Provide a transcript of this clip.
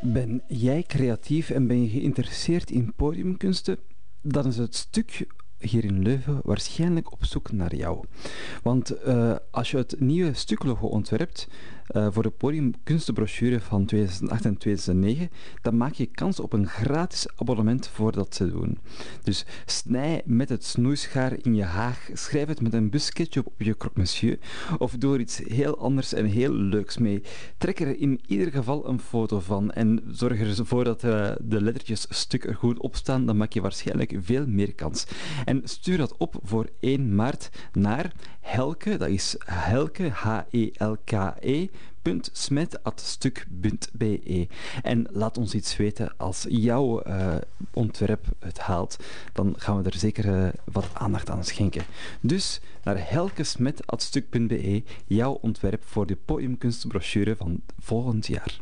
Ben jij creatief en ben je geïnteresseerd in podiumkunsten? Dan is het stuk hier in Leuven waarschijnlijk op zoek naar jou. Want uh, als je het nieuwe stuklogo ontwerpt uh, voor de podiumkunstenbrochure van 2008 en 2009, dan maak je kans op een gratis abonnement voor dat te doen. Dus snij met het snoeischaar in je haag, schrijf het met een bus ketchup op je croque monsieur of doe er iets heel anders en heel leuks mee. Trek er in ieder geval een foto van en zorg ervoor dat uh, de lettertjes stuk er goed op staan, dan maak je waarschijnlijk veel meer kans. En stuur dat op voor 1 maart naar Helke, dat is Helke, H-E-L-K-E, smet.stuk.be. En laat ons iets weten als jouw uh, ontwerp het haalt. Dan gaan we er zeker uh, wat aandacht aan schenken. Dus naar helkesmet.stuk.be, jouw ontwerp voor de podiumkunstbrochure van volgend jaar.